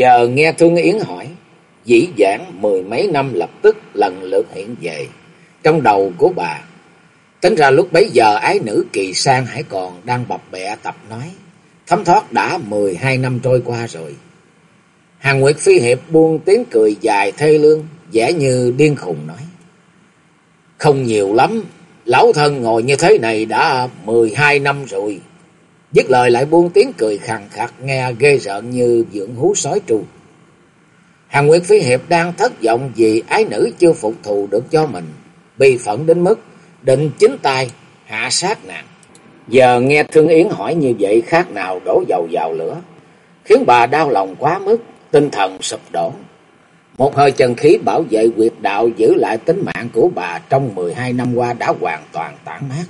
Giờ nghe Thương Yến hỏi, dĩ dãn mười mấy năm lập tức lần lượt hiện về trong đầu của bà. Tính ra lúc bấy giờ ái nữ kỳ sang hãy còn đang bập bẹ tập nói, thấm thoát đã mười hai năm trôi qua rồi. Hàng Nguyệt Phi Hiệp buông tiếng cười dài thê lương, vẻ như điên khùng nói. Không nhiều lắm, lão thân ngồi như thế này đã mười hai năm rồi. Dứt lời lại buông tiếng cười khàn khặt nghe ghê rợn như dưỡng hú sói trù Hàng Nguyệt Phi Hiệp đang thất vọng vì ái nữ chưa phục thù được cho mình, bị phẫn đến mức định chính tay hạ sát nàng. Giờ nghe Thương Yến hỏi như vậy khác nào đổ dầu vào lửa, khiến bà đau lòng quá mức, tinh thần sụp đổ. Một hơi chân khí bảo vệ quyệt đạo giữ lại tính mạng của bà trong mười hai năm qua đã hoàn toàn tản mát.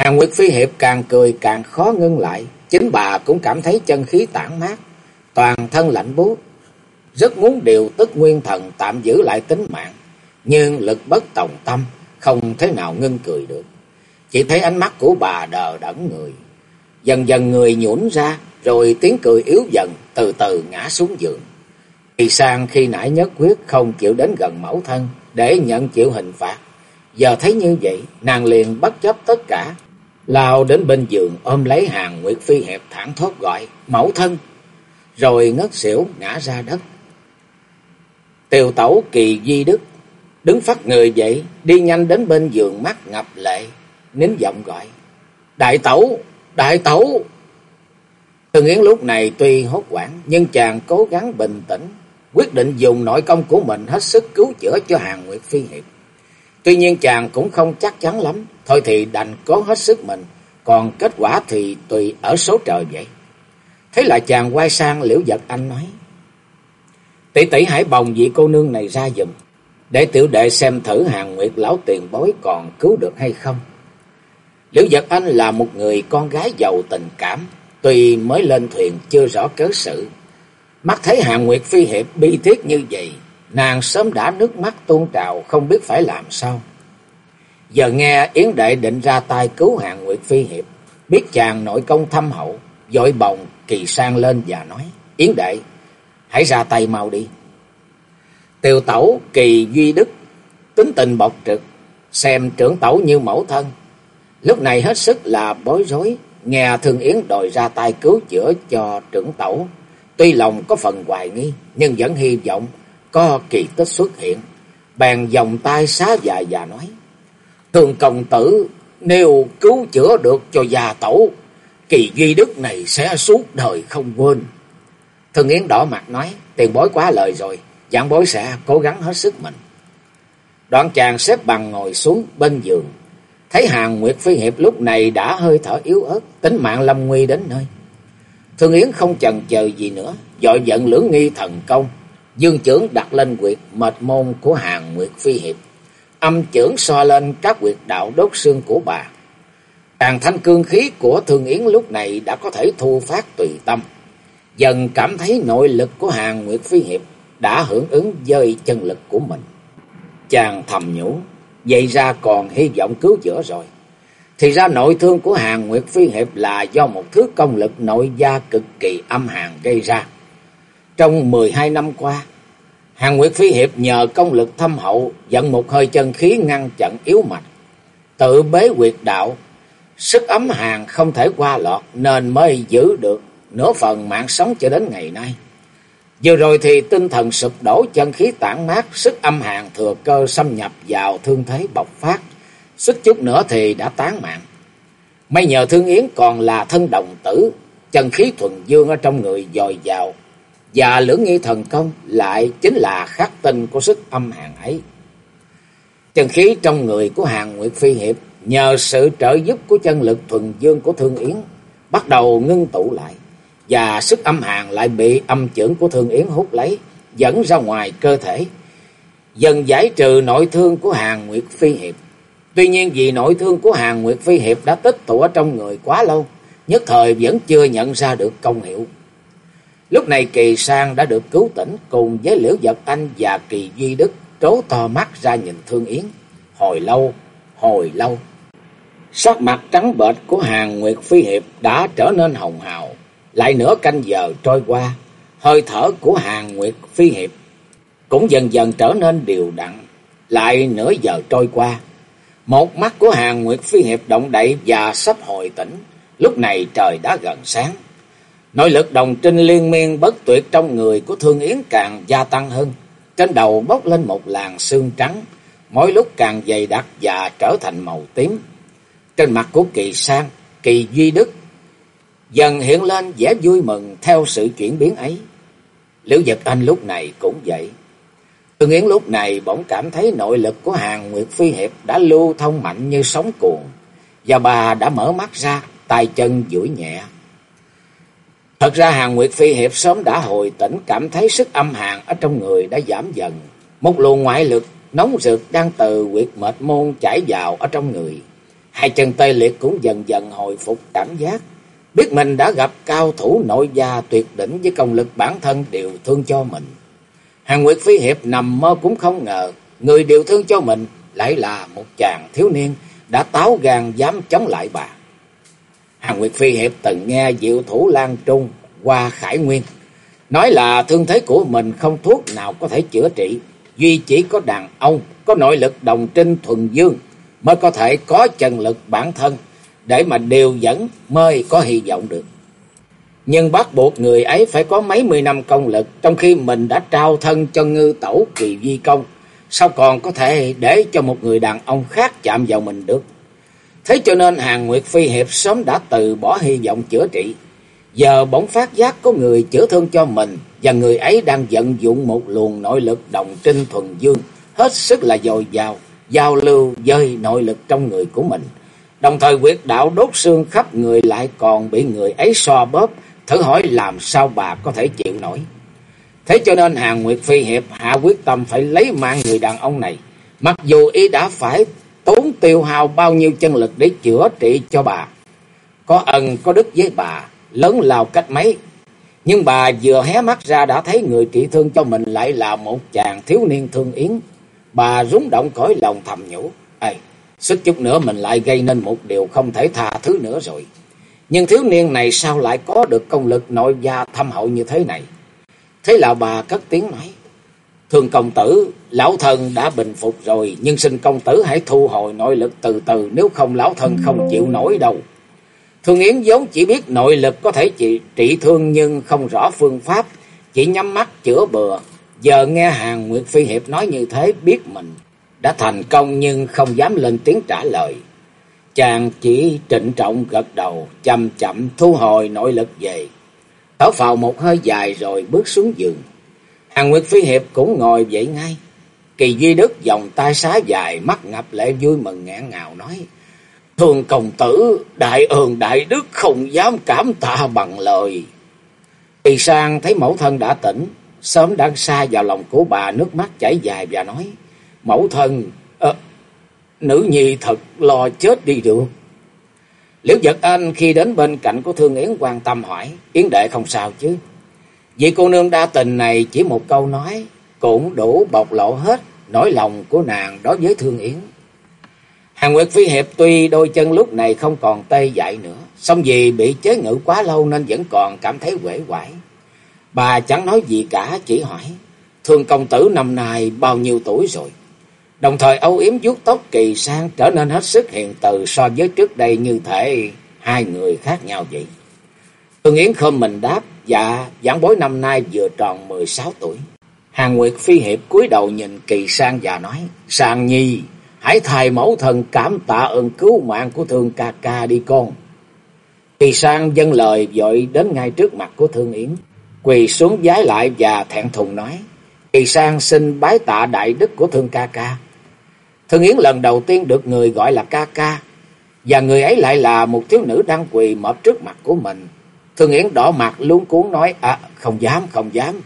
Hàng Nguyệt Phi Hiệp càng cười càng khó ngưng lại, chính bà cũng cảm thấy chân khí tản mát, toàn thân lạnh buốt, rất muốn điều tức nguyên thần tạm giữ lại tính mạng, nhưng lực bất tòng tâm, không thế nào ngưng cười được. Chỉ thấy ánh mắt của bà đờ đẫn người, dần dần người nhũn ra, rồi tiếng cười yếu dần, từ từ ngã xuống giường. Kỳ sang khi nãy nhất quyết không chịu đến gần mẫu thân để nhận chịu hình phạt. Giờ thấy như vậy, nàng liền bất chấp tất cả, lao đến bên giường ôm lấy hàng Nguyệt Phi hẹp thẳng thốt gọi, mẫu thân, rồi ngất xỉu ngã ra đất. Tiều tẩu kỳ di đức, đứng phát người dậy, đi nhanh đến bên giường mắt ngập lệ, nín giọng gọi, đại tẩu, đại tẩu. Thường Yến lúc này tuy hốt hoảng, nhưng chàng cố gắng bình tĩnh, quyết định dùng nội công của mình hết sức cứu chữa cho hàng Nguyệt Phi Hiệp. Tuy nhiên chàng cũng không chắc chắn lắm, thôi thì đành cố hết sức mình, còn kết quả thì tùy ở số trời vậy. Thế là chàng quay sang Liễu Giật Anh nói, Tỷ tỷ hãy bồng vị cô nương này ra dùm, để tiểu đệ xem thử hàng nguyệt lão tiền bối còn cứu được hay không. Liễu Giật Anh là một người con gái giàu tình cảm, tuy mới lên thuyền chưa rõ cớ sự. Mắt thấy hàng nguyệt phi hiệp bi thiết như vậy, nàng sớm đã nước mắt tuôn trào không biết phải làm sao. Giờ nghe Yến Đệ định ra tay cứu hàng Nguyệt Phi Hiệp, biết chàng nội công thâm hậu, dội bồng kỳ sang lên và nói, Yến Đệ, hãy ra tay mau đi. Tiều tẩu kỳ duy đức, tính tình bộc trực, xem trưởng tẩu như mẫu thân. Lúc này hết sức là bối rối, nghe Thương Yến đòi ra tay cứu chữa cho trưởng tẩu. Tuy lòng có phần hoài nghi, nhưng vẫn hy vọng có kỳ tích xuất hiện. Bèn vòng tay xá dài và nói. Thường công tử nếu cứu chữa được cho già tổ kỳ duy đức này sẽ suốt đời không quên. Thường Yến đỏ mặt nói, tiền bối quá lời rồi, giảng bối sẽ cố gắng hết sức mình. Đoạn chàng xếp bằng ngồi xuống bên giường, thấy hàng Nguyệt Phi Hiệp lúc này đã hơi thở yếu ớt, tính mạng lâm nguy đến nơi. Thường Yến không chần chờ gì nữa, dội giận lưỡng nghi thần công, dương trưởng đặt lên quyệt mệt môn của hàng Nguyệt Phi Hiệp âm trưởng so lên các quyệt đạo đốt xương của bà. Tàn thanh cương khí của Thương Yến lúc này đã có thể thu phát tùy tâm. Dần cảm thấy nội lực của Hàng Nguyệt Phi Hiệp đã hưởng ứng dơi chân lực của mình. Chàng thầm nhủ, vậy ra còn hy vọng cứu chữa rồi. Thì ra nội thương của Hàng Nguyệt Phi Hiệp là do một thứ công lực nội gia cực kỳ âm hàn gây ra. Trong 12 năm qua, Hàng Nguyệt Phi Hiệp nhờ công lực thâm hậu, dẫn một hơi chân khí ngăn chặn yếu mạch. Tự bế quyệt đạo, sức ấm hàng không thể qua lọt nên mới giữ được nửa phần mạng sống cho đến ngày nay. Vừa rồi thì tinh thần sụp đổ chân khí tản mát, sức âm hàng thừa cơ xâm nhập vào thương thế bộc phát. Sức chút nữa thì đã tán mạng. May nhờ Thương Yến còn là thân đồng tử, chân khí thuần dương ở trong người dồi dào, và lưỡng nghi thần công lại chính là khắc tinh của sức âm hàng ấy. Chân khí trong người của hàng Nguyệt Phi Hiệp nhờ sự trợ giúp của chân lực thuần dương của Thương Yến, bắt đầu ngưng tụ lại, và sức âm hàn lại bị âm trưởng của Thương Yến hút lấy, dẫn ra ngoài cơ thể, dần giải trừ nội thương của Hàng Nguyệt Phi Hiệp. Tuy nhiên vì nội thương của Hàng Nguyệt Phi Hiệp đã tích tụ ở trong người quá lâu, nhất thời vẫn chưa nhận ra được công hiệu. Lúc này Kỳ Sang đã được cứu tỉnh cùng với Liễu Giật Anh và Kỳ Duy Đức trố to mắt ra nhìn Thương Yến. Hồi lâu, hồi lâu. Sắc mặt trắng bệch của Hàng Nguyệt Phi Hiệp đã trở nên hồng hào. Lại nửa canh giờ trôi qua, hơi thở của Hàng Nguyệt Phi Hiệp cũng dần dần trở nên điều đặn. Lại nửa giờ trôi qua, một mắt của Hàng Nguyệt Phi Hiệp động đậy và sắp hồi tỉnh. Lúc này trời đã gần sáng. Nội lực đồng trinh liên miên bất tuyệt trong người của Thương Yến càng gia tăng hơn. Trên đầu bốc lên một làn xương trắng, mỗi lúc càng dày đặc và trở thành màu tím. Trên mặt của Kỳ Sang, Kỳ Duy Đức dần hiện lên vẻ vui mừng theo sự chuyển biến ấy. Liễu Dật Anh lúc này cũng vậy. Thương Yến lúc này bỗng cảm thấy nội lực của Hàng Nguyệt Phi Hiệp đã lưu thông mạnh như sóng cuồn, và bà đã mở mắt ra, tay chân duỗi nhẹ. Thật ra Hàng Nguyệt Phi Hiệp sớm đã hồi tỉnh cảm thấy sức âm hàn ở trong người đã giảm dần. Một luồng ngoại lực nóng rực đang từ quyệt mệt môn chảy vào ở trong người. Hai chân tê liệt cũng dần dần hồi phục cảm giác. Biết mình đã gặp cao thủ nội gia tuyệt đỉnh với công lực bản thân đều thương cho mình. Hàng Nguyệt Phi Hiệp nằm mơ cũng không ngờ, người điều thương cho mình lại là một chàng thiếu niên đã táo gan dám chống lại bà. Hàng Nguyệt Phi Hiệp từng nghe diệu thủ Lan Trung qua Khải Nguyên, nói là thương thế của mình không thuốc nào có thể chữa trị, duy chỉ có đàn ông có nội lực đồng trinh thuần dương mới có thể có chân lực bản thân để mà điều dẫn mới có hy vọng được. Nhưng bắt buộc người ấy phải có mấy mươi năm công lực, trong khi mình đã trao thân cho ngư tẩu kỳ di công, sao còn có thể để cho một người đàn ông khác chạm vào mình được. Thế cho nên Hàng Nguyệt Phi Hiệp sớm đã từ bỏ hy vọng chữa trị. Giờ bỗng phát giác có người chữa thương cho mình, và người ấy đang vận dụng một luồng nội lực đồng trinh thuần dương, hết sức là dồi dào, giao lưu dơi nội lực trong người của mình. Đồng thời quyệt đạo đốt xương khắp người lại còn bị người ấy so bóp, thử hỏi làm sao bà có thể chịu nổi. Thế cho nên Hàng Nguyệt Phi Hiệp hạ quyết tâm phải lấy mạng người đàn ông này. Mặc dù ý đã phải tiêu hao bao nhiêu chân lực để chữa trị cho bà. Có ân có đức với bà, lớn lao cách mấy. Nhưng bà vừa hé mắt ra đã thấy người trị thương cho mình lại là một chàng thiếu niên thương yến. Bà rúng động cõi lòng thầm nhủ. Ê, sức chút nữa mình lại gây nên một điều không thể tha thứ nữa rồi. Nhưng thiếu niên này sao lại có được công lực nội gia thâm hậu như thế này? Thế là bà cất tiếng nói. Thường công tử, lão thần đã bình phục rồi, nhưng xin công tử hãy thu hồi nội lực từ từ, nếu không lão thần không chịu nổi đâu. Thương Yến vốn chỉ biết nội lực có thể trị, trị thương nhưng không rõ phương pháp, chỉ nhắm mắt chữa bừa. Giờ nghe Hàng Nguyệt Phi Hiệp nói như thế, biết mình đã thành công nhưng không dám lên tiếng trả lời. Chàng chỉ trịnh trọng gật đầu, chậm chậm thu hồi nội lực về. Thở phào một hơi dài rồi bước xuống giường. Hàng Nguyệt Phi Hiệp cũng ngồi dậy ngay. Kỳ Duy Đức vòng tay xá dài, mắt ngập lệ vui mừng ngạn ngào nói. Thường công tử, đại ơn đại đức không dám cảm tạ bằng lời. Kỳ sang thấy mẫu thân đã tỉnh, sớm đang xa vào lòng của bà nước mắt chảy dài và nói. Mẫu thân, à, nữ nhi thật lo chết đi được. Liễu giật anh khi đến bên cạnh của Thương Yến quan tâm hỏi, Yến đệ không sao chứ? Vị cô nương đa tình này chỉ một câu nói, cũng đủ bộc lộ hết nỗi lòng của nàng đối với Thương Yến. Hàng Nguyệt Phi Hiệp tuy đôi chân lúc này không còn tê dại nữa, song vì bị chế ngự quá lâu nên vẫn còn cảm thấy quể quải. Bà chẳng nói gì cả, chỉ hỏi, Thương công tử năm nay bao nhiêu tuổi rồi? Đồng thời âu yếm vuốt tóc kỳ sang trở nên hết sức hiền từ so với trước đây như thể hai người khác nhau vậy. Thương Yến không mình đáp, dạ, giảng bối năm nay vừa tròn 16 tuổi. Hàng Nguyệt Phi Hiệp cúi đầu nhìn kỳ sang và nói, Sang Nhi, hãy thay mẫu thần cảm tạ ơn cứu mạng của thương ca ca đi con. Kỳ sang dâng lời dội đến ngay trước mặt của Thương Yến, quỳ xuống giái lại và thẹn thùng nói, Kỳ sang xin bái tạ đại đức của thương ca ca. Thương Yến lần đầu tiên được người gọi là ca ca, Và người ấy lại là một thiếu nữ đang quỳ mập trước mặt của mình. Thương Yến đỏ mặt luống cuốn nói, à không dám, không dám.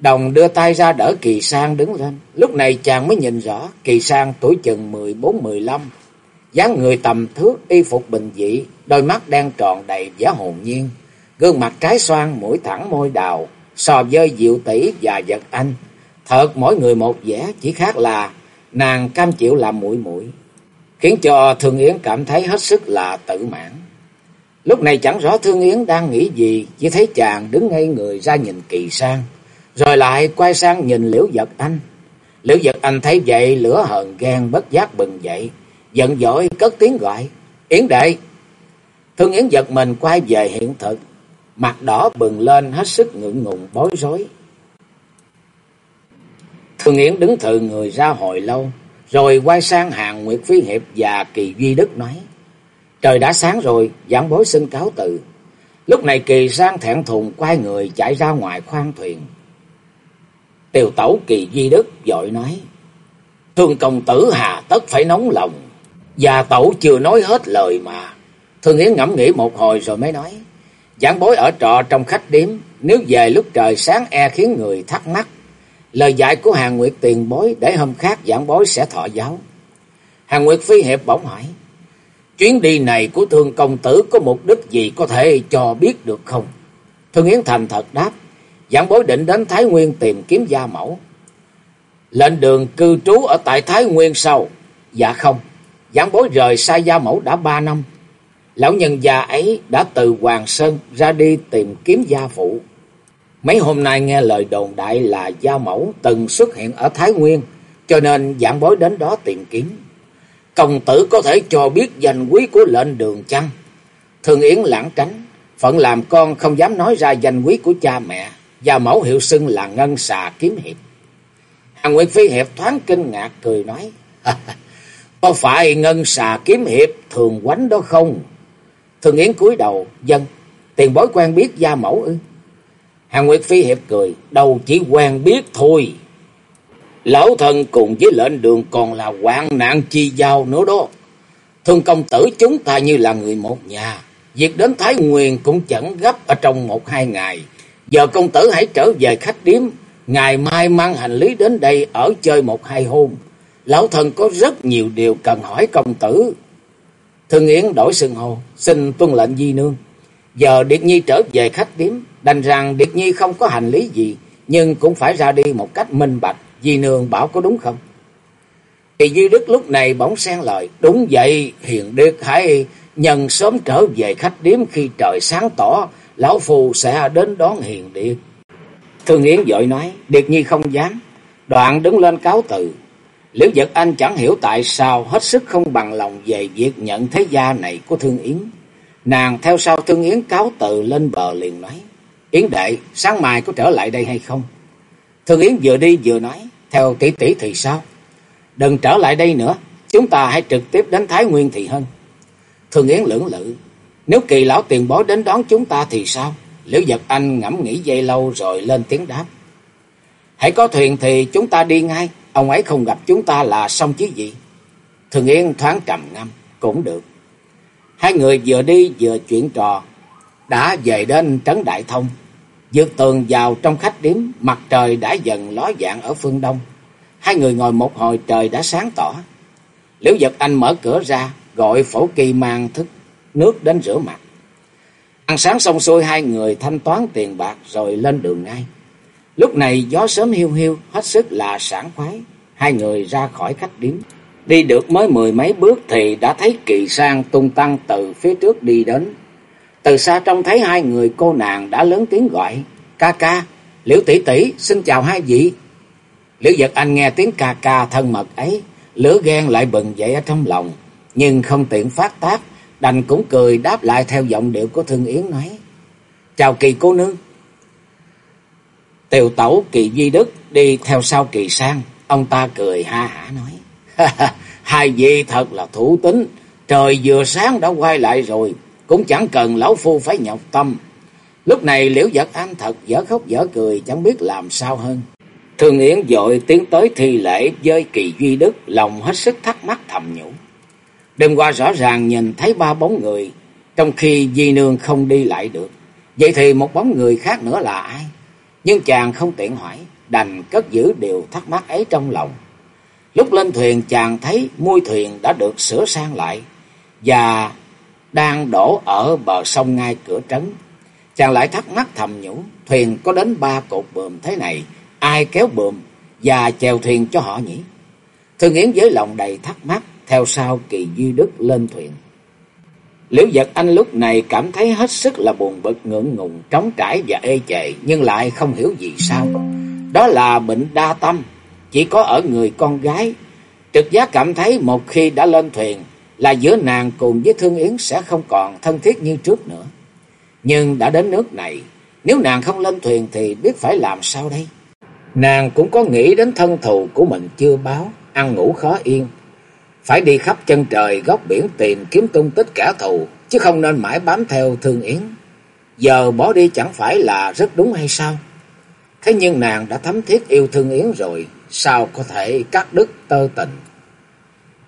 Đồng đưa tay ra đỡ Kỳ Sang đứng lên. Lúc này chàng mới nhìn rõ, Kỳ Sang tuổi chừng 14-15, dáng người tầm thước, y phục bình dị, đôi mắt đen tròn đầy vẻ hồn nhiên, gương mặt trái xoan, mũi thẳng môi đào, so với Diệu tỷ và Vật Anh. Thật mỗi người một vẻ, chỉ khác là nàng cam chịu làm muội muội khiến cho Thương Yến cảm thấy hết sức là tự mãn. Lúc này chẳng rõ Thương Yến đang nghĩ gì, chỉ thấy chàng đứng ngay người ra nhìn Kỳ Sang, rồi lại quay sang nhìn Liễu Vật Anh. Liễu Vật Anh thấy vậy lửa hờn ghen bất giác bừng dậy, giận dỗi cất tiếng gọi, Yến đệ. Thương Yến giật mình quay về hiện thực, mặt đỏ bừng lên hết sức ngượng ngùng bối rối. Thương Yến đứng thừ người ra hồi lâu, rồi quay sang hàng Nguyệt Phi Hiệp và Kỳ Duy Đức nói. Trời đã sáng rồi, giảng bối xin cáo từ. Lúc này Kỳ sang thẹn thùng quay người chạy ra ngoài khoang thuyền. Tiều tẩu Kỳ Duy Đức dội nói. Thương công tử hà tất phải nóng lòng. Và tẩu chưa nói hết lời mà. Thương Yến ngẫm nghĩ một hồi rồi mới nói. Giảng bối ở trọ trong khách điếm. Nếu về lúc trời sáng e khiến người thắc mắc. Lời dạy của Hàng Nguyệt tiền bối để hôm khác giảng bối sẽ thọ giáo. Hàng Nguyệt phi hiệp bỗng hỏi. Chuyến đi này của thương công tử có mục đích gì có thể cho biết được không? Thương Yến Thành thật đáp. Giảng bối định đến Thái Nguyên tìm kiếm gia mẫu. Lệnh đường cư trú ở tại Thái Nguyên sau. Dạ không. Giảng bối rời xa gia mẫu đã ba năm. Lão nhân già ấy đã từ Hoàng Sơn ra đi tìm kiếm gia phụ. Mấy hôm nay nghe lời đồn đại là gia mẫu từng xuất hiện ở Thái Nguyên, cho nên giảng bối đến đó tìm kiếm. Công tử có thể cho biết danh quý của lệnh đường chăng? Thường Yến lãng tránh, phận làm con không dám nói ra danh quý của cha mẹ, và mẫu hiệu xưng là ngân xà kiếm hiệp. Hàng Nguyệt Phi Hiệp thoáng kinh ngạc cười nói, có phải ngân xà kiếm hiệp thường quánh đó không? Thường Yến cúi đầu, dân, tiền bối quen biết gia mẫu ư? Hàng Nguyệt Phi hiệp cười, đâu chỉ quen biết thôi. Lão thần cùng với lệnh đường còn là hoạn nạn chi giao nữa đó. Thương công tử chúng ta như là người một nhà. Việc đến Thái Nguyên cũng chẳng gấp ở trong một hai ngày. Giờ công tử hãy trở về khách điếm. Ngày mai mang hành lý đến đây ở chơi một hai hôm. Lão thần có rất nhiều điều cần hỏi công tử. Thương Yến đổi sừng hồ, xin tuân lệnh di nương. Giờ Điệt Nhi trở về khách điếm, đành rằng Điệt Nhi không có hành lý gì, nhưng cũng phải ra đi một cách minh bạch, Di Nương bảo có đúng không? kỳ Duy Đức lúc này bỗng xen lời, đúng vậy, Hiền đức hãy nhân sớm trở về khách điếm khi trời sáng tỏ, Lão Phù sẽ đến đón Hiền Điệt. Thương Yến dội nói, Điệt Nhi không dám, đoạn đứng lên cáo từ. Liễu Giật Anh chẳng hiểu tại sao hết sức không bằng lòng về việc nhận thế gia này của Thương Yến. Nàng theo sau Thương Yến cáo từ lên bờ liền nói. Yến đệ, sáng mai có trở lại đây hay không? Thương Yến vừa đi vừa nói. Theo tỷ tỷ thì sao? Đừng trở lại đây nữa. Chúng ta hãy trực tiếp đến Thái Nguyên thì hơn. Thương Yến lưỡng lự. Nếu kỳ lão tiền bối đến đón chúng ta thì sao? Liễu giật anh ngẫm nghĩ dây lâu rồi lên tiếng đáp. Hãy có thuyền thì chúng ta đi ngay. Ông ấy không gặp chúng ta là xong chứ gì. Thường Yên thoáng trầm ngâm. Cũng được. Hai người vừa đi vừa chuyện trò, đã về đến Trấn Đại Thông. Dược tường vào trong khách điếm, mặt trời đã dần ló dạng ở phương đông. Hai người ngồi một hồi trời đã sáng tỏ. Liễu Giật Anh mở cửa ra, gọi phổ kỳ mang thức nước đến rửa mặt. Ăn sáng xong xuôi hai người thanh toán tiền bạc rồi lên đường ngay. Lúc này gió sớm hiu hiu, hết sức là sảng khoái. Hai người ra khỏi khách điếm. Đi được mới mười mấy bước thì đã thấy kỳ sang tung tăng từ phía trước đi đến. Từ xa trông thấy hai người cô nàng đã lớn tiếng gọi. Ca ca, liễu tỷ tỷ, xin chào hai vị. Liễu giật anh nghe tiếng ca ca thân mật ấy, lửa ghen lại bừng dậy ở trong lòng. Nhưng không tiện phát tác, đành cũng cười đáp lại theo giọng điệu của Thương Yến nói. Chào kỳ cô nương. Tiều tẩu kỳ Duy Đức đi theo sau kỳ sang, ông ta cười ha hả nói. Hai vị thật là thủ tính, trời vừa sáng đã quay lại rồi, cũng chẳng cần lão phu phải nhọc tâm. Lúc này liễu giật anh thật dở khóc dở cười, chẳng biết làm sao hơn. Thương Yến dội tiến tới thi lễ với kỳ duy đức, lòng hết sức thắc mắc thầm nhủ. Đêm qua rõ ràng nhìn thấy ba bóng người, trong khi Di Nương không đi lại được. Vậy thì một bóng người khác nữa là ai? Nhưng chàng không tiện hỏi, đành cất giữ điều thắc mắc ấy trong lòng. Lúc lên thuyền chàng thấy môi thuyền đã được sửa sang lại và đang đổ ở bờ sông ngay cửa trấn. Chàng lại thắc mắc thầm nhủ, thuyền có đến ba cột bờm thế này, ai kéo bờm và chèo thuyền cho họ nhỉ? Thương Yến với lòng đầy thắc mắc, theo sau Kỳ Duy Đức lên thuyền. Liễu Giật Anh lúc này cảm thấy hết sức là buồn bực ngượng ngùng, trống trải và ê chệ, nhưng lại không hiểu gì sao. Đó là bệnh đa tâm, chỉ có ở người con gái. Trực giác cảm thấy một khi đã lên thuyền là giữa nàng cùng với Thương Yến sẽ không còn thân thiết như trước nữa. Nhưng đã đến nước này, nếu nàng không lên thuyền thì biết phải làm sao đây? Nàng cũng có nghĩ đến thân thù của mình chưa báo, ăn ngủ khó yên. Phải đi khắp chân trời góc biển tìm kiếm tung tích kẻ thù, chứ không nên mãi bám theo Thương Yến. Giờ bỏ đi chẳng phải là rất đúng hay sao? Thế nhưng nàng đã thấm thiết yêu Thương Yến rồi, sao có thể cắt đứt tơ tình?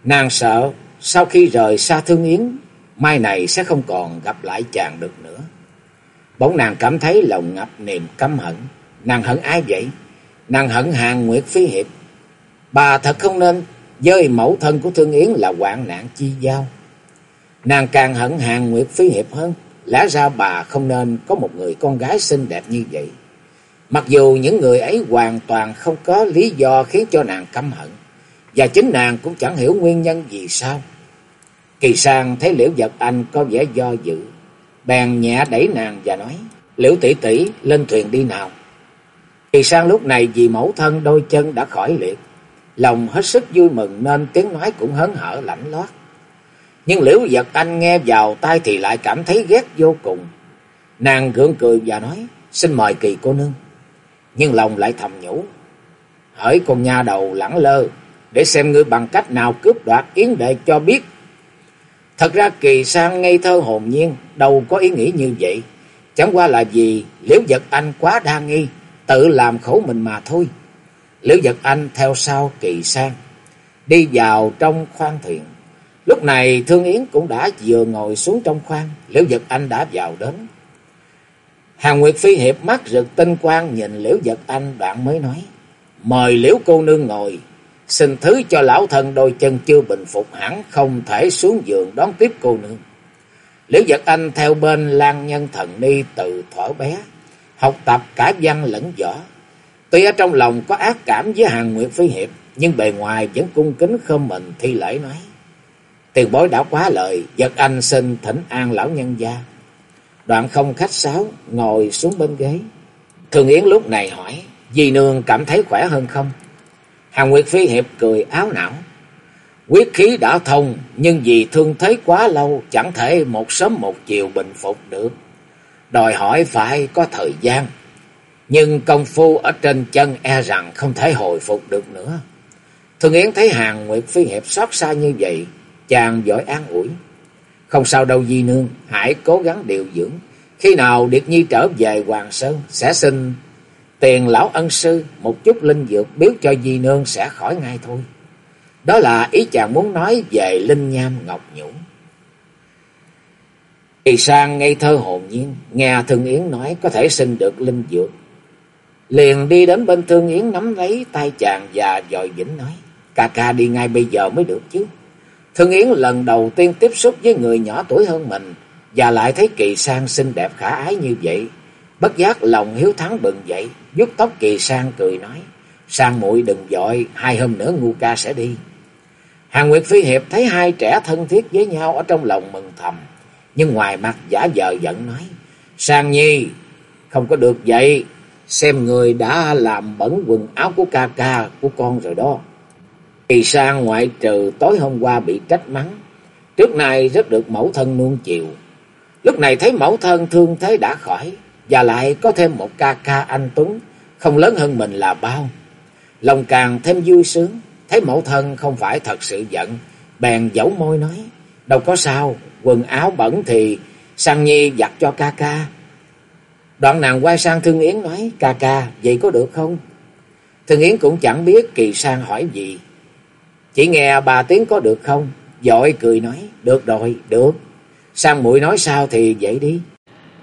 Nàng sợ sau khi rời xa Thương Yến, mai này sẽ không còn gặp lại chàng được nữa. Bỗng nàng cảm thấy lòng ngập niềm căm hận. Nàng hận ai vậy? Nàng hận hàng Nguyệt Phi Hiệp. Bà thật không nên với mẫu thân của Thương Yến là hoạn nạn chi giao. Nàng càng hận hàng Nguyệt Phi Hiệp hơn. Lẽ ra bà không nên có một người con gái xinh đẹp như vậy. Mặc dù những người ấy hoàn toàn không có lý do khiến cho nàng căm hận. Và chính nàng cũng chẳng hiểu nguyên nhân vì sao. Kỳ sang thấy liễu giật anh có vẻ do dự. Bèn nhẹ đẩy nàng và nói. Liễu tỷ tỷ, lên thuyền đi nào. Kỳ sang lúc này vì mẫu thân đôi chân đã khỏi liệt. Lòng hết sức vui mừng nên tiếng nói cũng hớn hở lạnh lót. Nhưng liễu giật anh nghe vào tai thì lại cảm thấy ghét vô cùng. Nàng gượng cười và nói. Xin mời kỳ cô nương. Nhưng lòng lại thầm nhủ. Hỡi con nha đầu lẳng lơ. Để xem ngươi bằng cách nào cướp đoạt yến đệ cho biết Thật ra kỳ sang ngây thơ hồn nhiên, đâu có ý nghĩ như vậy. Chẳng qua là vì Liễu Giật Anh quá đa nghi, tự làm khổ mình mà thôi. Liễu Giật Anh theo sau kỳ sang, đi vào trong khoang thuyền. Lúc này Thương Yến cũng đã vừa ngồi xuống trong khoang, Liễu Giật Anh đã vào đến. Hàng Nguyệt Phi hiệp mắt rực tinh quang nhìn Liễu Giật Anh đoạn mới nói, mời Liễu cô nương ngồi, Xin thứ cho lão thân đôi chân chưa bình phục hẳn không thể xuống giường đón tiếp cô nương. Liễu Giật Anh theo bên Lan Nhân Thần Ni từ thuở bé, học tập cả văn lẫn võ. Tuy ở trong lòng có ác cảm với hàng Nguyệt Phi Hiệp, nhưng bề ngoài vẫn cung kính khom mình thi lễ nói. Tiền bối đã quá lời, Giật Anh xin thỉnh an lão nhân gia. Đoạn không khách sáo, ngồi xuống bên ghế. Thường Yến lúc này hỏi, Di Nương cảm thấy khỏe hơn không? Hàng Nguyệt Phi Hiệp cười áo não. Quyết khí đã thông, nhưng vì thương thế quá lâu, chẳng thể một sớm một chiều bình phục được. Đòi hỏi phải có thời gian. Nhưng công phu ở trên chân e rằng không thể hồi phục được nữa. Thường Yến thấy Hàng Nguyệt Phi Hiệp xót xa như vậy, chàng giỏi an ủi. Không sao đâu Di Nương, hãy cố gắng điều dưỡng. Khi nào Điệt Nhi trở về Hoàng Sơn, sẽ xin tiền lão ân sư, một chút linh dược biếu cho di nương sẽ khỏi ngay thôi. Đó là ý chàng muốn nói về linh nham ngọc Nhũ. Kỳ sang ngây thơ hồn nhiên, nghe Thường Yến nói có thể xin được linh dược. Liền đi đến bên Thương Yến nắm lấy tay chàng và dòi vĩnh nói, ca ca đi ngay bây giờ mới được chứ. Thương Yến lần đầu tiên tiếp xúc với người nhỏ tuổi hơn mình, và lại thấy kỳ sang xinh đẹp khả ái như vậy. Bất giác lòng hiếu thắng bừng dậy, vuốt tóc kỳ sang cười nói, sang muội đừng dội, hai hôm nữa ngu ca sẽ đi. Hàng Nguyệt Phi Hiệp thấy hai trẻ thân thiết với nhau ở trong lòng mừng thầm, nhưng ngoài mặt giả vờ giận nói, sang nhi, không có được vậy, xem người đã làm bẩn quần áo của ca ca của con rồi đó. Kỳ sang ngoại trừ tối hôm qua bị trách mắng, trước nay rất được mẫu thân nuông chiều. Lúc này thấy mẫu thân thương thế đã khỏi, và lại có thêm một ca ca anh Tuấn, không lớn hơn mình là bao. Lòng càng thêm vui sướng, thấy mẫu thân không phải thật sự giận, bèn dẫu môi nói, đâu có sao, quần áo bẩn thì sang nhi giặt cho ca ca. Đoạn nàng quay sang Thương Yến nói, ca ca, vậy có được không? Thương Yến cũng chẳng biết Kỳ Sang hỏi gì. Chỉ nghe bà tiếng có được không, Dội cười nói, được rồi, được. Sang muội nói sao thì vậy đi.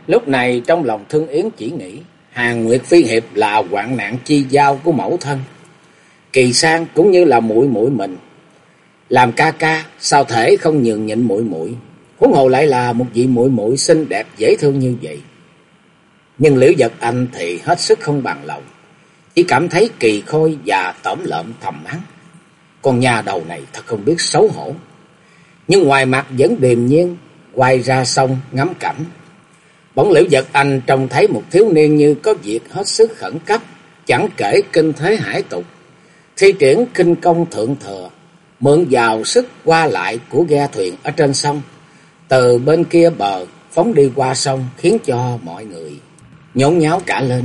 Lúc này trong lòng Thương Yến chỉ nghĩ, Hàng Nguyệt Phi Hiệp là hoạn nạn chi giao của mẫu thân. Kỳ Sang cũng như là muội muội mình. Làm ca ca, sao thể không nhường nhịn muội muội huống hồ lại là một vị muội muội xinh đẹp dễ thương như vậy. Nhưng Liễu Giật Anh thì hết sức không bằng lòng, chỉ cảm thấy kỳ khôi và tẩm lợm thầm mắng. Con nhà đầu này thật không biết xấu hổ. Nhưng ngoài mặt vẫn điềm nhiên, quay ra sông ngắm cảnh. Bỗng Liễu Giật Anh trông thấy một thiếu niên như có việc hết sức khẩn cấp, chẳng kể kinh thế hải tục. Thi triển kinh công thượng thừa, mượn vào sức qua lại của ghe thuyền ở trên sông từ bên kia bờ phóng đi qua sông khiến cho mọi người nhốn nháo cả lên.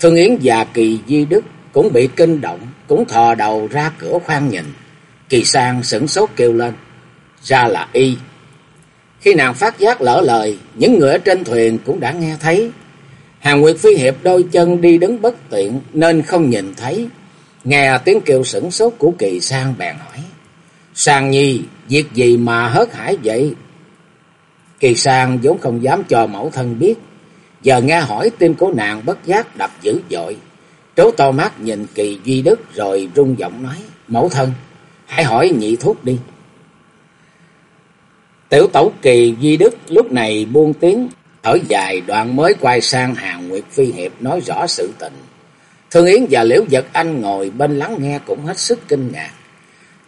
Thương Yến và Kỳ Di Đức cũng bị kinh động, cũng thò đầu ra cửa khoan nhìn. Kỳ Sang sửng sốt kêu lên, ra là y. Khi nàng phát giác lỡ lời, những người ở trên thuyền cũng đã nghe thấy. Hàng Nguyệt Phi Hiệp đôi chân đi đứng bất tiện nên không nhìn thấy. Nghe tiếng kêu sửng sốt của Kỳ Sang bèn hỏi. Sang Nhi, việc gì mà hớt hải vậy? Kỳ sang vốn không dám cho mẫu thân biết. Giờ nghe hỏi tim của nàng bất giác đập dữ dội. Trố to mắt nhìn kỳ duy đức rồi rung giọng nói. Mẫu thân, hãy hỏi nhị thuốc đi. Tiểu tẩu kỳ duy đức lúc này buông tiếng. Thở dài đoạn mới quay sang hàng Nguyệt Phi Hiệp nói rõ sự tình. Thương Yến và Liễu Giật Anh ngồi bên lắng nghe cũng hết sức kinh ngạc.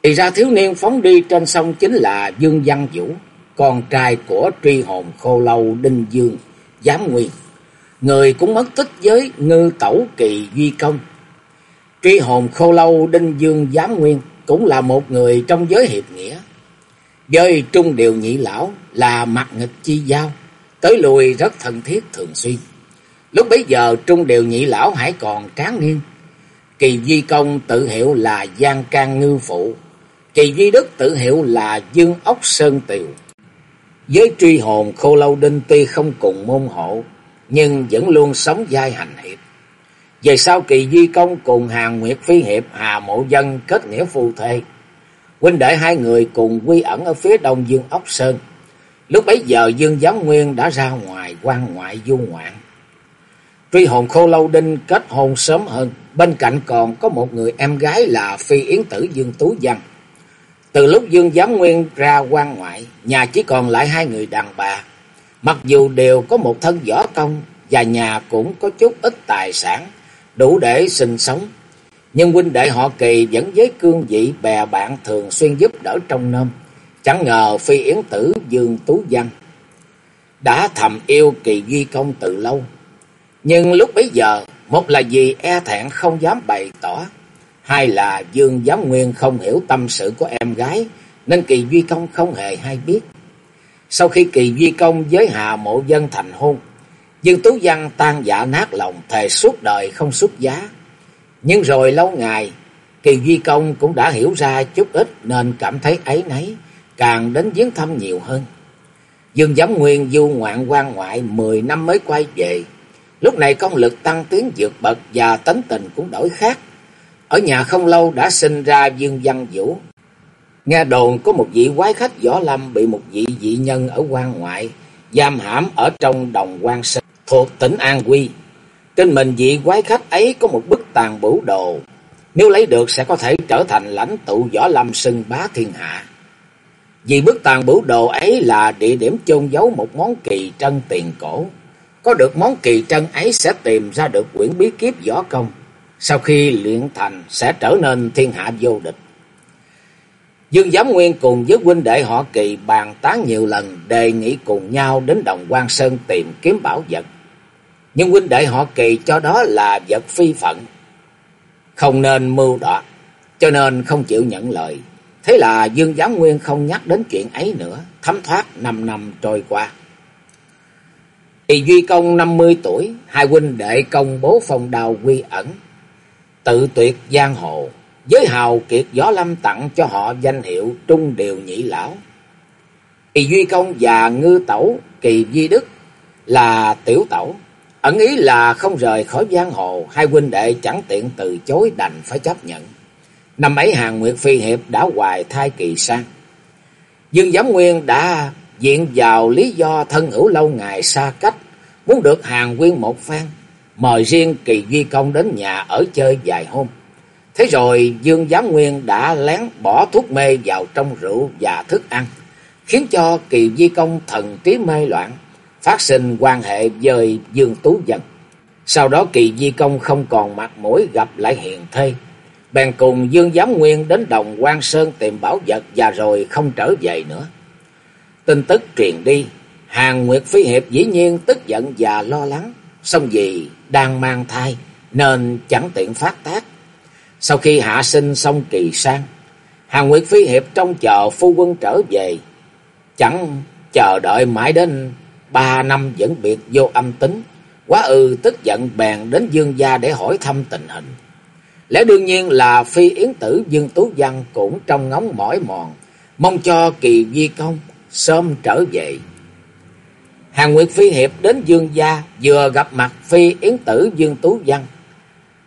Thì ra thiếu niên phóng đi trên sông chính là Dương Văn Vũ con trai của truy hồn khô lâu Đinh Dương, Giám Nguyên. Người cũng mất tích với ngư tẩu kỳ Duy Công. Truy hồn khô lâu Đinh Dương Giám Nguyên cũng là một người trong giới hiệp nghĩa. Với Trung Điều Nhị Lão là mặt nghịch chi giao, tới lùi rất thân thiết thường xuyên. Lúc bấy giờ Trung Điều Nhị Lão hãy còn tráng niên. Kỳ Duy Công tự hiệu là Giang Can Ngư Phụ. Kỳ Duy Đức tự hiệu là Dương Ốc Sơn Tiều. Với truy hồn khô lâu đinh tuy không cùng môn hộ, nhưng vẫn luôn sống giai hành hiệp. Về sau kỳ duy công cùng hàng Nguyệt Phi Hiệp Hà Mộ Dân kết nghĩa phù thê. Huynh đệ hai người cùng quy ẩn ở phía đông Dương Ốc Sơn. Lúc bấy giờ Dương Giám Nguyên đã ra ngoài quan ngoại du ngoạn. Truy hồn khô lâu đinh kết hôn sớm hơn, bên cạnh còn có một người em gái là Phi Yến Tử Dương Tú Văn. Từ lúc Dương Giám Nguyên ra quan ngoại, nhà chỉ còn lại hai người đàn bà. Mặc dù đều có một thân võ công và nhà cũng có chút ít tài sản, đủ để sinh sống. Nhưng huynh đệ họ kỳ vẫn với cương vị bè bạn thường xuyên giúp đỡ trong nôm. Chẳng ngờ phi yến tử Dương Tú Văn đã thầm yêu kỳ duy công từ lâu. Nhưng lúc bấy giờ, một là vì e thẹn không dám bày tỏ, hai là Dương Giám Nguyên không hiểu tâm sự của em gái, nên Kỳ Duy Công không hề hay biết. Sau khi Kỳ Duy Công với Hà Mộ Dân thành hôn, Dương Tú Văn tan dạ nát lòng thề suốt đời không xuất giá. Nhưng rồi lâu ngày, Kỳ Duy Công cũng đã hiểu ra chút ít nên cảm thấy ấy nấy, càng đến viếng thăm nhiều hơn. Dương Giám Nguyên du ngoạn quan ngoại 10 năm mới quay về. Lúc này công lực tăng tiến vượt bậc và tính tình cũng đổi khác. Ở nhà không lâu đã sinh ra Dương Văn Vũ. Nghe đồn có một vị quái khách võ lâm bị một vị dị nhân ở quan ngoại giam hãm ở trong đồng quan sơn thuộc tỉnh An Quy. Trên mình vị quái khách ấy có một bức tàn bửu đồ. Nếu lấy được sẽ có thể trở thành lãnh tụ võ lâm sưng bá thiên hạ. Vì bức tàn bửu đồ ấy là địa điểm chôn giấu một món kỳ trân tiền cổ. Có được món kỳ trân ấy sẽ tìm ra được quyển bí kíp võ công sau khi luyện thành sẽ trở nên thiên hạ vô địch. Dương Giám Nguyên cùng với huynh đệ họ kỳ bàn tán nhiều lần đề nghị cùng nhau đến Đồng quan Sơn tìm kiếm bảo vật. Nhưng huynh đệ họ kỳ cho đó là vật phi phận. Không nên mưu đoạt, cho nên không chịu nhận lời. Thế là Dương Giám Nguyên không nhắc đến chuyện ấy nữa, thấm thoát năm năm trôi qua. Thì Duy Công năm mươi tuổi, hai huynh đệ công bố phong đào quy ẩn, tự tuyệt giang hồ, giới hào kiệt gió lâm tặng cho họ danh hiệu trung điều nhị lão. Kỳ Duy Công và Ngư Tẩu Kỳ Duy Đức là tiểu tẩu, ẩn ý là không rời khỏi giang hồ, hai huynh đệ chẳng tiện từ chối đành phải chấp nhận. Năm ấy hàng Nguyệt Phi Hiệp đã hoài thai kỳ sang. Dương Giám Nguyên đã diện vào lý do thân hữu lâu ngày xa cách, muốn được hàng nguyên một phen, mời riêng Kỳ Duy Công đến nhà ở chơi vài hôm. Thế rồi Dương Giám Nguyên đã lén bỏ thuốc mê vào trong rượu và thức ăn, khiến cho Kỳ Duy Công thần trí mê loạn, phát sinh quan hệ với Dương Tú Dân. Sau đó Kỳ Di Công không còn mặt mũi gặp lại hiền thê. Bèn cùng Dương Giám Nguyên đến đồng quan Sơn tìm bảo vật và rồi không trở về nữa. Tin tức truyền đi, Hàng Nguyệt Phi Hiệp dĩ nhiên tức giận và lo lắng. Xong vì đang mang thai nên chẳng tiện phát tác. Sau khi hạ sinh xong kỳ sang, Hàng Nguyệt Phi Hiệp trong chờ phu quân trở về. Chẳng chờ đợi mãi đến ba năm vẫn biệt vô âm tính. Quá ư tức giận bèn đến Dương gia để hỏi thăm tình hình. Lẽ đương nhiên là phi yến tử Dương Tú Văn cũng trong ngóng mỏi mòn, mong cho kỳ di công sớm trở về. Hàng Nguyệt Phi Hiệp đến Dương gia vừa gặp mặt phi yến tử Dương Tú Văn.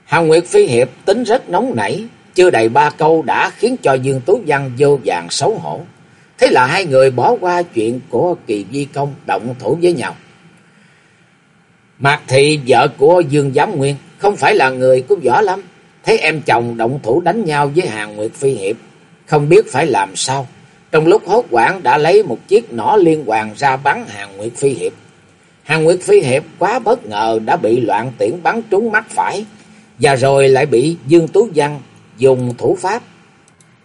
Hàng Nguyệt Phi Hiệp tính rất nóng nảy, chưa đầy ba câu đã khiến cho Dương Tú Văn vô vàng xấu hổ. Thế là hai người bỏ qua chuyện của kỳ di công động thủ với nhau. Mạc Thị vợ của Dương Giám Nguyên không phải là người của võ lắm. Thấy em chồng động thủ đánh nhau với Hàng Nguyệt Phi Hiệp, không biết phải làm sao. Trong lúc hốt quảng đã lấy một chiếc nỏ liên hoàn ra bắn Hàng Nguyệt Phi Hiệp. Hàng Nguyệt Phi Hiệp quá bất ngờ đã bị loạn tiễn bắn trúng mắt phải, và rồi lại bị Dương Tú Văn dùng thủ pháp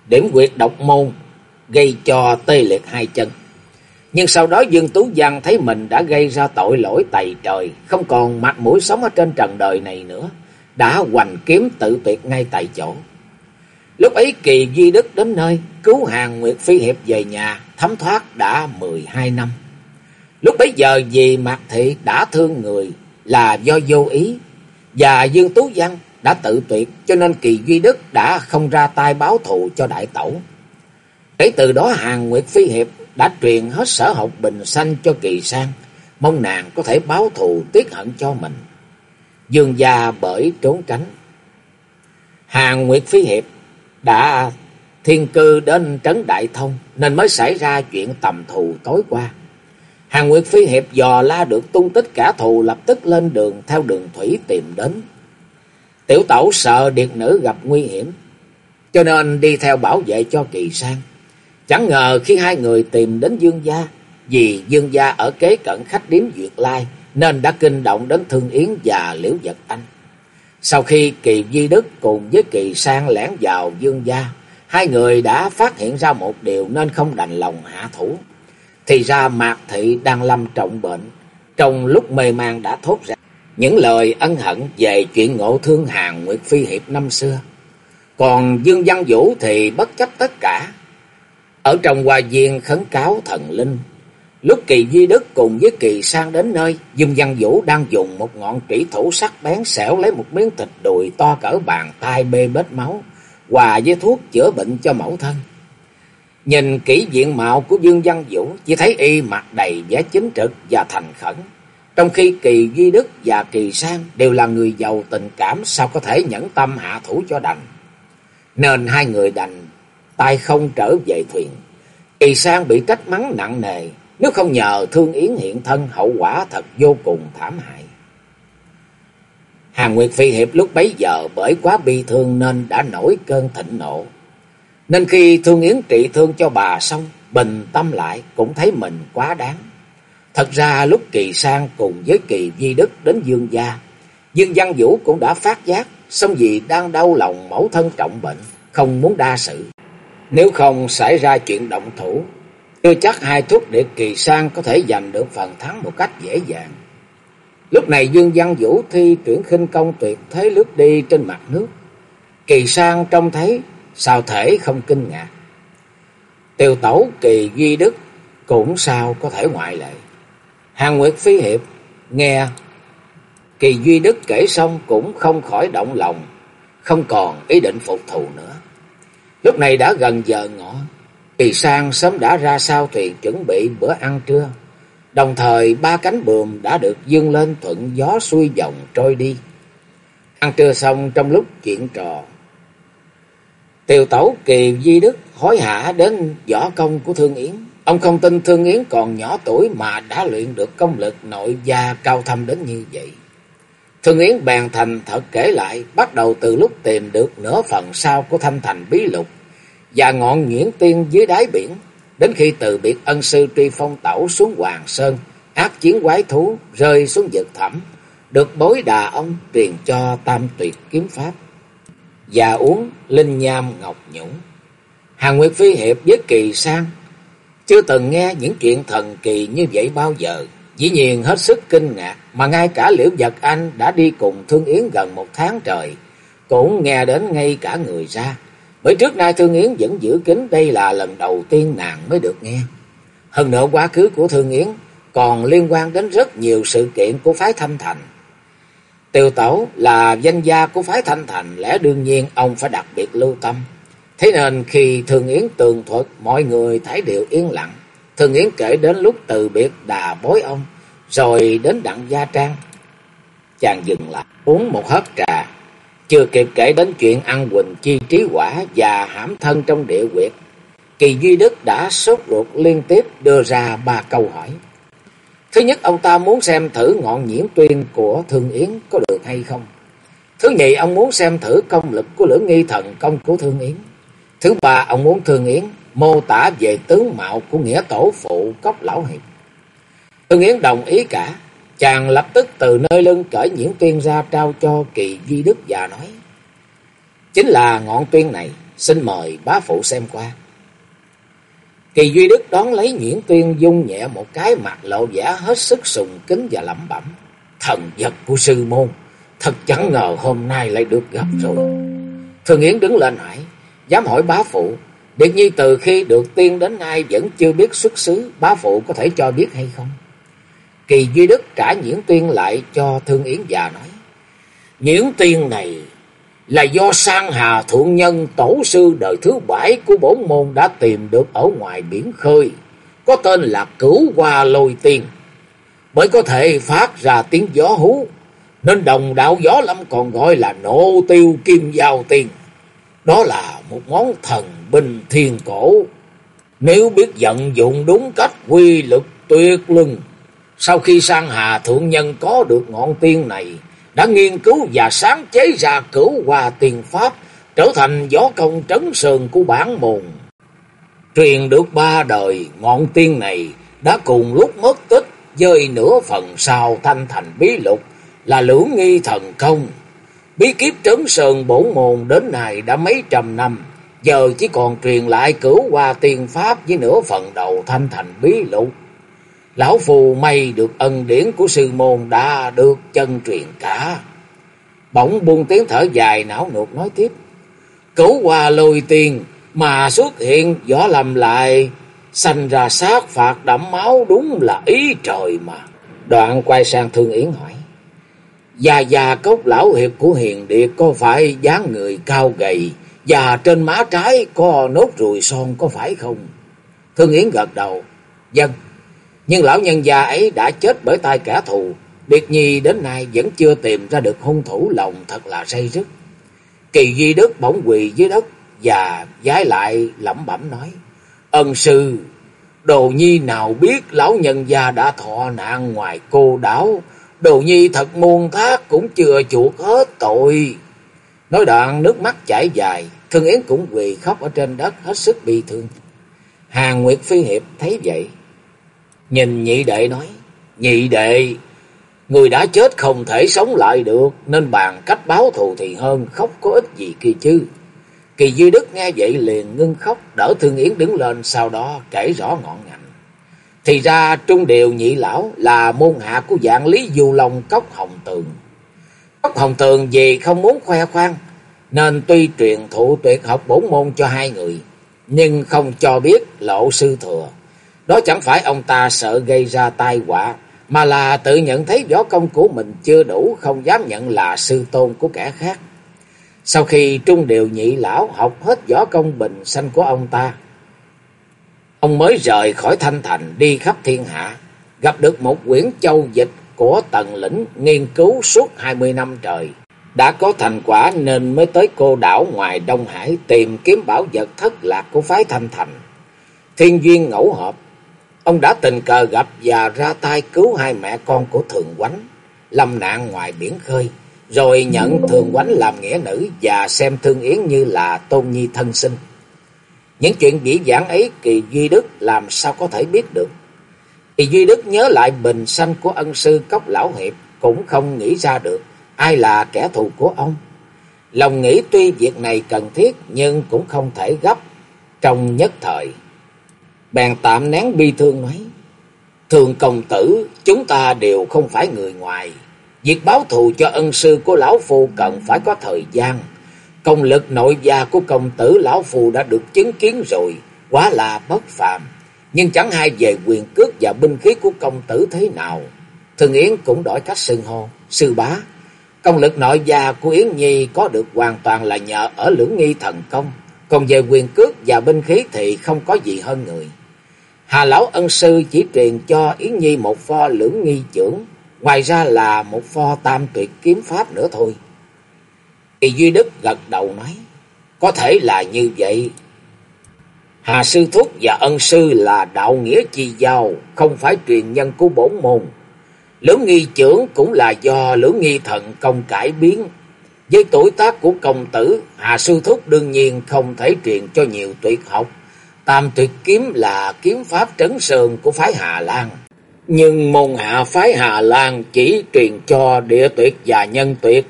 điểm quyệt độc môn gây cho tê liệt hai chân. Nhưng sau đó Dương Tú Văn thấy mình đã gây ra tội lỗi tày trời, không còn mặt mũi sống ở trên trần đời này nữa, đã hoành kiếm tự tuyệt ngay tại chỗ. Lúc ấy Kỳ Duy Đức đến nơi, cứu hàng Nguyệt Phi Hiệp về nhà, thấm thoát đã 12 năm. Lúc bấy giờ vì Mạc Thị đã thương người là do vô ý, và Dương Tú Văn đã tự tuyệt, cho nên Kỳ Duy Đức đã không ra tay báo thù cho đại tẩu. Kể từ đó hàng Nguyệt Phi Hiệp đã truyền hết sở học bình sanh cho Kỳ Sang, mong nàng có thể báo thù tiết hận cho mình. Dương gia bởi trốn tránh. Hàng Nguyệt Phi Hiệp đã thiên cư đến trấn Đại Thông nên mới xảy ra chuyện tầm thù tối qua. Hàng Nguyệt Phi Hiệp dò la được tung tích cả thù lập tức lên đường theo đường thủy tìm đến. Tiểu tẩu sợ điệt nữ gặp nguy hiểm, cho nên đi theo bảo vệ cho Kỳ Sang. Chẳng ngờ khi hai người tìm đến Dương gia, vì Dương gia ở kế cận khách điếm Duyệt Lai, nên đã kinh động đến Thương Yến và Liễu Vật Anh. Sau khi Kỳ Di Đức cùng với Kỳ Sang lẻn vào Dương gia, hai người đã phát hiện ra một điều nên không đành lòng hạ thủ. Thì ra Mạc Thị đang lâm trọng bệnh, trong lúc mê man đã thốt ra những lời ân hận về chuyện ngộ thương hàng Nguyệt Phi Hiệp năm xưa. Còn Dương Văn Vũ thì bất chấp tất cả, ở trong hoa viên khấn cáo thần linh. Lúc Kỳ Duy Đức cùng với Kỳ Sang đến nơi, Dương Văn Vũ đang dùng một ngọn trĩ thủ sắc bén xẻo lấy một miếng thịt đùi to cỡ bàn tay bê bết máu, hòa với thuốc chữa bệnh cho mẫu thân. Nhìn kỹ diện mạo của Dương Văn Vũ, chỉ thấy y mặt đầy vẻ chính trực và thành khẩn. Trong khi Kỳ Duy Đức và Kỳ Sang đều là người giàu tình cảm, sao có thể nhẫn tâm hạ thủ cho đành. Nên hai người đành tay không trở về thuyền. Kỳ sang bị trách mắng nặng nề, nếu không nhờ Thương Yến hiện thân hậu quả thật vô cùng thảm hại. Hàng Nguyệt Phi Hiệp lúc bấy giờ bởi quá bi thương nên đã nổi cơn thịnh nộ. Nên khi Thương Yến trị thương cho bà xong, bình tâm lại cũng thấy mình quá đáng. Thật ra lúc Kỳ Sang cùng với Kỳ Di Đức đến Dương Gia, Dương Văn Vũ cũng đã phát giác, xong vì đang đau lòng mẫu thân trọng bệnh, không muốn đa sự. Nếu không xảy ra chuyện động thủ, chưa chắc hai thuốc địa kỳ sang có thể giành được phần thắng một cách dễ dàng. Lúc này Dương Văn Vũ thi chuyển khinh công tuyệt thế lướt đi trên mặt nước. Kỳ sang trông thấy, sao thể không kinh ngạc. Tiêu tẩu kỳ duy đức cũng sao có thể ngoại lệ. Hàng Nguyệt Phi Hiệp nghe kỳ duy đức kể xong cũng không khỏi động lòng, không còn ý định phục thù nữa. Lúc này đã gần giờ ngọ, Kỳ Sang sớm đã ra sao thuyền chuẩn bị bữa ăn trưa. Đồng thời ba cánh buồm đã được dương lên thuận gió xuôi dòng trôi đi. Ăn trưa xong trong lúc chuyện trò. Tiều tẩu kỳ Di Đức hối hả đến võ công của Thương Yến. Ông không tin Thương Yến còn nhỏ tuổi mà đã luyện được công lực nội gia cao thâm đến như vậy. Thương Yến bèn thành thật kể lại, bắt đầu từ lúc tìm được nửa phần sau của thanh thành bí lục và ngọn nhuyễn tiên dưới đáy biển, đến khi từ biệt ân sư truy phong tẩu xuống Hoàng Sơn, ác chiến quái thú rơi xuống vực thẳm, được bối đà ông truyền cho tam tuyệt kiếm pháp và uống linh nham ngọc nhũng. Hàng Nguyệt Phi Hiệp với Kỳ Sang chưa từng nghe những chuyện thần kỳ như vậy bao giờ. Dĩ nhiên hết sức kinh ngạc mà ngay cả Liễu Vật Anh đã đi cùng Thương Yến gần một tháng trời cũng nghe đến ngay cả người ra. Bởi trước nay Thương Yến vẫn giữ kín đây là lần đầu tiên nàng mới được nghe. Hơn nữa quá khứ của Thương Yến còn liên quan đến rất nhiều sự kiện của phái Thanh Thành. Tiêu Tẩu là danh gia của phái Thanh Thành, lẽ đương nhiên ông phải đặc biệt lưu tâm. Thế nên khi Thương Yến tường thuật, mọi người thấy đều yên lặng. Thương Yến kể đến lúc từ biệt đà bối ông, rồi đến đặng gia trang. Chàng dừng lại, uống một hớp trà, chưa kịp kể đến chuyện ăn quỳnh chi trí quả và hãm thân trong địa quyệt. Kỳ Duy Đức đã sốt ruột liên tiếp đưa ra ba câu hỏi. Thứ nhất, ông ta muốn xem thử ngọn nhiễm tuyên của Thương Yến có được hay không. Thứ nhì, ông muốn xem thử công lực của lưỡng nghi thần công của Thương Yến. Thứ ba, ông muốn Thương Yến mô tả về tướng mạo của nghĩa tổ phụ cốc lão hiệp. Thương Yến đồng ý cả, chàng lập tức từ nơi lưng cởi nhiễm tuyên ra trao cho kỳ duy đức và nói. Chính là ngọn tuyên này, xin mời bá phụ xem qua. Kỳ Duy Đức đón lấy Nguyễn Tuyên dung nhẹ một cái mặt lộ vẻ hết sức sùng kính và lẩm bẩm. Thần vật của sư môn, thật chẳng ngờ hôm nay lại được gặp rồi. Thường Yến đứng lên hỏi, dám hỏi bá phụ, Điệt Nhi từ khi được tiên đến nay vẫn chưa biết xuất xứ, bá phụ có thể cho biết hay không? Kỳ Duy Đức trả Nhiễn Tuyên lại cho Thương Yến già nói, Nhiễn Tuyên này là do Sang Hà Thượng Nhân tổ sư đời thứ bảy của bổn môn đã tìm được ở ngoài biển khơi, có tên là Cửu Hoa Lôi Tiên. Bởi có thể phát ra tiếng gió hú, nên đồng đạo gió lâm còn gọi là nộ tiêu kim giao tiên. Đó là một món thần binh thiên cổ. Nếu biết vận dụng đúng cách quy lực tuyệt luân, sau khi Sang Hà Thượng Nhân có được ngọn tiên này, đã nghiên cứu và sáng chế ra cửu hòa tiền pháp, trở thành gió công trấn sườn của bản môn. Truyền được ba đời, ngọn tiên này đã cùng lúc mất tích rơi nửa phần sau thanh thành bí lục là lưỡng nghi thần công. Bí kiếp trấn sườn bổn môn đến nay đã mấy trăm năm, giờ chỉ còn truyền lại cửu hòa tiền pháp với nửa phần đầu thanh thành bí lục. Lão phù may được ân điển của sư môn đã được chân truyền cả. Bỗng buông tiếng thở dài, não nuột nói tiếp. Cửu hòa lôi tiền mà xuất hiện võ lầm lại. Sanh ra sát phạt đẫm máu đúng là ý trời mà. Đoạn quay sang Thương Yến hỏi. Già già cốc lão hiệp của hiền địa có phải dáng người cao gầy. Và trên má trái có nốt ruồi son có phải không? Thương Yến gật đầu. Dân. Nhưng lão nhân già ấy đã chết bởi tay kẻ thù. Điệt Nhi đến nay vẫn chưa tìm ra được hung thủ lòng thật là say rứt. Kỳ Duy Đức bỗng quỳ dưới đất và giái lại lẩm bẩm nói. Ân sư, đồ nhi nào biết lão nhân gia đã thọ nạn ngoài cô đảo. Đồ nhi thật muôn thác cũng chưa chuộc hết tội. Nói đoạn nước mắt chảy dài, Thương Yến cũng quỳ khóc ở trên đất hết sức bi thương. Hàng Nguyệt Phi Hiệp thấy vậy, Nhìn nhị đệ nói, nhị đệ, người đã chết không thể sống lại được, nên bàn cách báo thù thì hơn, khóc có ích gì kia chứ. Kỳ Duy Đức nghe vậy liền ngưng khóc, đỡ Thương Yến đứng lên, sau đó kể rõ ngọn ngành. Thì ra Trung Điều Nhị Lão là môn hạ của dạng Lý Du Long Cốc Hồng Tường. Cốc Hồng Tường vì không muốn khoe khoang, nên tuy truyền thụ tuyệt học bổn môn cho hai người, nhưng không cho biết lộ sư thừa. Đó chẳng phải ông ta sợ gây ra tai họa, mà là tự nhận thấy võ công của mình chưa đủ, không dám nhận là sư tôn của kẻ khác. Sau khi trung điều nhị lão học hết võ công bình sanh của ông ta, ông mới rời khỏi thanh thành đi khắp thiên hạ, gặp được một quyển châu dịch của tần lĩnh nghiên cứu suốt hai mươi năm trời. Đã có thành quả nên mới tới cô đảo ngoài Đông Hải tìm kiếm bảo vật thất lạc của phái thanh thành. Thiên duyên ngẫu hợp, Ông đã tình cờ gặp và ra tay cứu hai mẹ con của Thường Quánh, lâm nạn ngoài biển khơi, rồi nhận Thường Quánh làm nghĩa nữ và xem Thương Yến như là tôn nhi thân sinh. Những chuyện dĩ dãn ấy Kỳ Duy Đức làm sao có thể biết được. Kỳ Duy Đức nhớ lại bình sanh của ân sư Cốc Lão Hiệp cũng không nghĩ ra được ai là kẻ thù của ông. Lòng nghĩ tuy việc này cần thiết nhưng cũng không thể gấp trong nhất thời. Bèn tạm nén bi thương nói. Thường công tử, chúng ta đều không phải người ngoài. Việc báo thù cho ân sư của Lão Phu cần phải có thời gian. Công lực nội gia của công tử Lão Phu đã được chứng kiến rồi, quá là bất phàm. Nhưng chẳng hay về quyền cước và binh khí của công tử thế nào. Thường Yến cũng đổi cách xưng hô, sư bá. Công lực nội gia của Yến Nhi có được hoàn toàn là nhờ ở lưỡng nghi thần công. Còn về quyền cước và binh khí thì không có gì hơn người. Hà Lão Ân Sư chỉ truyền cho Yến Nhi một pho lưỡng nghi trưởng, ngoài ra là một pho tam tuyệt kiếm pháp nữa thôi. Kỳ Duy Đức gật đầu nói, có thể là như vậy. Hà Sư Thúc và Ân Sư là đạo nghĩa chi giao, không phải truyền nhân của bổn môn. Lưỡng nghi trưởng cũng là do lưỡng nghi thần công cải biến. Với tuổi tác của công tử, Hà Sư Thúc đương nhiên không thể truyền cho nhiều tuyệt học. Tam tuyệt kiếm là kiếm pháp trấn sơn của phái Hà Lan. Nhưng môn hạ phái Hà Lan chỉ truyền cho địa tuyệt và nhân tuyệt.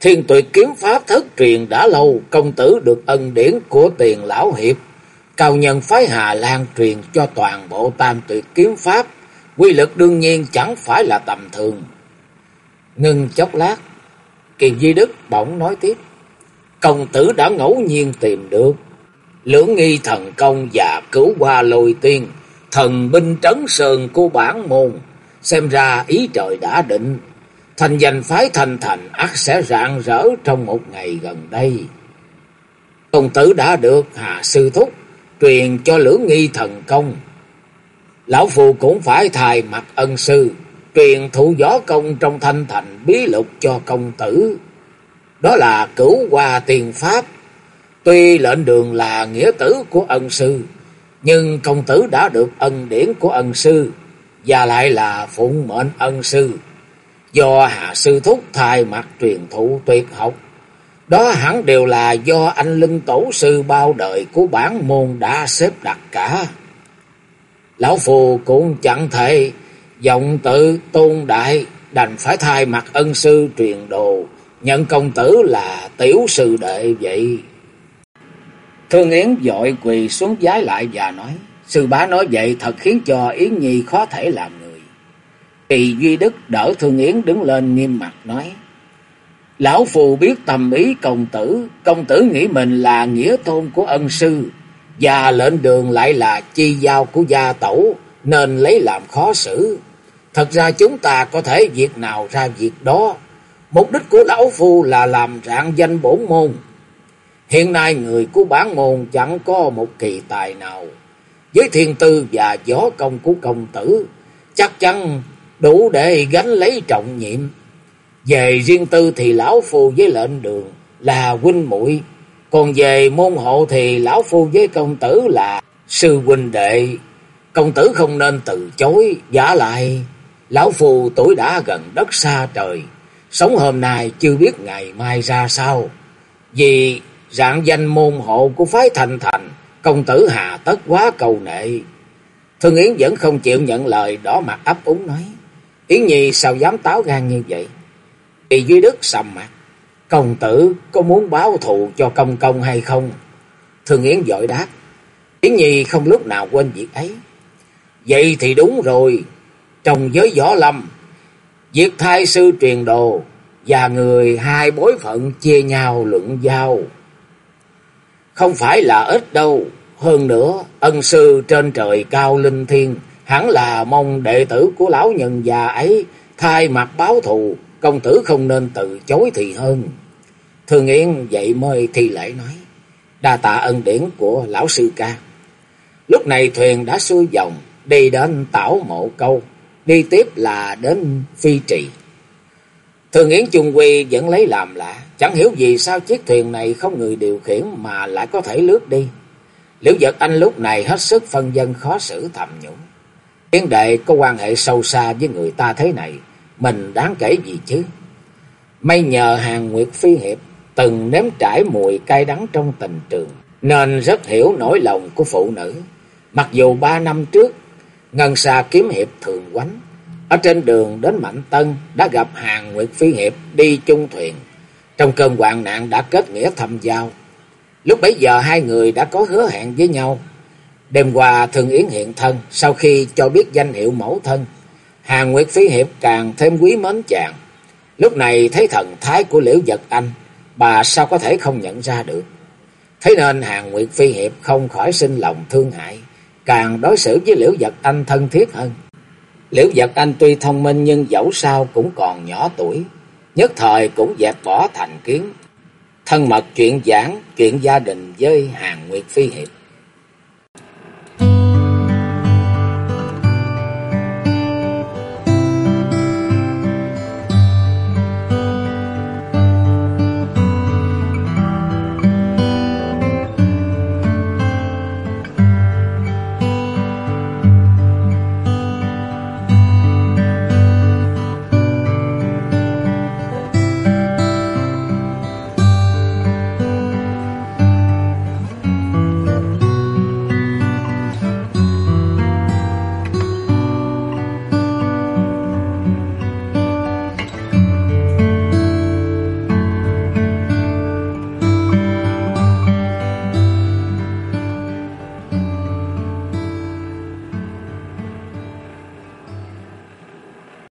Thiên tuyệt kiếm pháp thất truyền đã lâu, công tử được ân điển của tiền lão hiệp. Cao nhân phái Hà Lan truyền cho toàn bộ tam tuyệt kiếm pháp, quy lực đương nhiên chẳng phải là tầm thường. Ngưng chốc lát, kiền Di Đức bỗng nói tiếp. Công tử đã ngẫu nhiên tìm được lưỡng nghi thần công và cứu qua lôi tiên, thần binh trấn sơn của bản môn, xem ra ý trời đã định, thành danh phái thành thành ắt sẽ rạng rỡ trong một ngày gần đây. Công tử đã được Hà Sư Thúc truyền cho lưỡng nghi thần công. Lão Phù cũng phải thài mặt ân sư, truyền thụ gió công trong thanh thành bí lục cho công tử. Đó là cửu qua tiền pháp, Tuy lệnh đường là nghĩa tử của ân sư, nhưng công tử đã được ân điển của ân sư, và lại là phụng mệnh ân sư. Do hạ sư thúc thay mặt truyền thụ tuyệt học, đó hẳn đều là do anh linh tổ sư bao đời của bản môn đã xếp đặt cả. Lão Phù cũng chẳng thể giọng tự tôn đại, đành phải thay mặt ân sư truyền đồ, nhận công tử là tiểu sư đệ vậy. Thương Yến dội quỳ xuống giái lại và nói, sư bá nói vậy thật khiến cho Yến Nhi khó thể làm người. Kỳ Duy Đức đỡ Thương Yến đứng lên nghiêm mặt nói, Lão Phù biết tầm ý công tử, công tử nghĩ mình là nghĩa tôn của ân sư, và lệnh đường lại là chi giao của gia tẩu, nên lấy làm khó xử. Thật ra chúng ta có thể việc nào ra việc đó. Mục đích của Lão Phu là làm rạng danh bổn môn, Hiện nay người của bản môn chẳng có một kỳ tài nào. Với thiên tư và gió công của công tử, chắc chắn đủ để gánh lấy trọng nhiệm. Về riêng tư thì lão phu với lệnh đường là huynh muội còn về môn hộ thì lão phu với công tử là sư huynh đệ. Công tử không nên từ chối, giả lại lão phu tuổi đã gần đất xa trời, sống hôm nay chưa biết ngày mai ra sao. Vì dạng danh môn hộ của phái thành thành, công tử hà tất quá cầu nệ. Thương Yến vẫn không chịu nhận lời, đỏ mặt ấp úng nói. Yến Nhi sao dám táo gan như vậy? thì duy đức sầm mặt. Công tử có muốn báo thù cho công công hay không? Thương Yến dội đáp. Yến Nhi không lúc nào quên việc ấy. Vậy thì đúng rồi. Trong giới võ lâm, việc thai sư truyền đồ và người hai bối phận chia nhau luận giao không phải là ít đâu. Hơn nữa, ân sư trên trời cao linh thiên, hẳn là mong đệ tử của lão nhân già ấy thay mặt báo thù, công tử không nên từ chối thì hơn. Thường Yên dậy mời thi lễ nói, đa tạ ân điển của lão sư ca. Lúc này thuyền đã xuôi dòng, đi đến tảo mộ câu, đi tiếp là đến phi trì. Thường Yến Trung Quy vẫn lấy làm lạ, chẳng hiểu vì sao chiếc thuyền này không người điều khiển mà lại có thể lướt đi. Liễu Giật Anh lúc này hết sức phân dân khó xử thầm nhủ. Yến đệ có quan hệ sâu xa với người ta thế này, mình đáng kể gì chứ? May nhờ hàng Nguyệt Phi Hiệp từng nếm trải mùi cay đắng trong tình trường, nên rất hiểu nỗi lòng của phụ nữ. Mặc dù ba năm trước, Ngân Sa kiếm hiệp thường quánh, ở trên đường đến Mạnh Tân đã gặp hàng Nguyệt Phi Hiệp đi chung thuyền. Trong cơn hoạn nạn đã kết nghĩa thầm giao. Lúc bấy giờ hai người đã có hứa hẹn với nhau. Đêm qua Thường Yến hiện thân, sau khi cho biết danh hiệu mẫu thân, Hàng Nguyệt Phi Hiệp càng thêm quý mến chàng. Lúc này thấy thần thái của Liễu Giật Anh, bà sao có thể không nhận ra được. Thế nên Hàng Nguyệt Phi Hiệp không khỏi sinh lòng thương hại, càng đối xử với Liễu Giật Anh thân thiết hơn. Liễu Giật Anh tuy thông minh nhưng dẫu sao cũng còn nhỏ tuổi, nhất thời cũng dẹp bỏ thành kiến. Thân mật chuyện giảng, chuyện gia đình với Hàng Nguyệt Phi Hiệp.